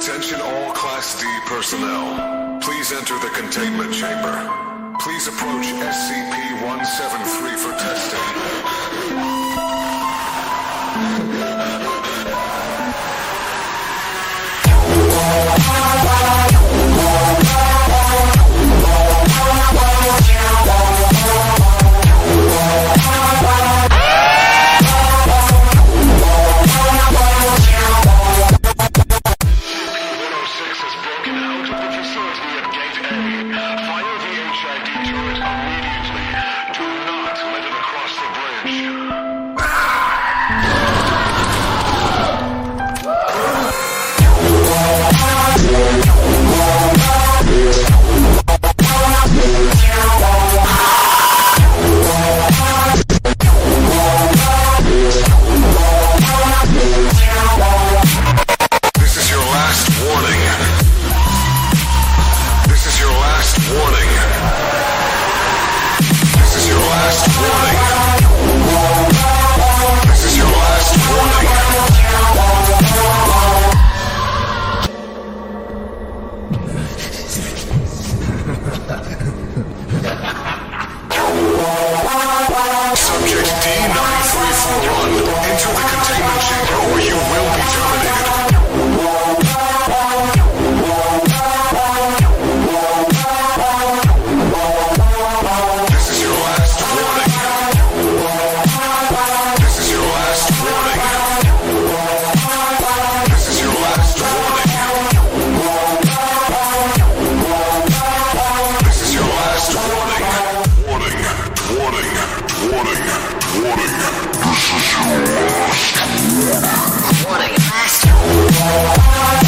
Attention all Class D personnel. Please enter the containment chamber. Please approach SCP-173 for testing. Subject D9341 into the containment chamber. This is your last warning. Last warning.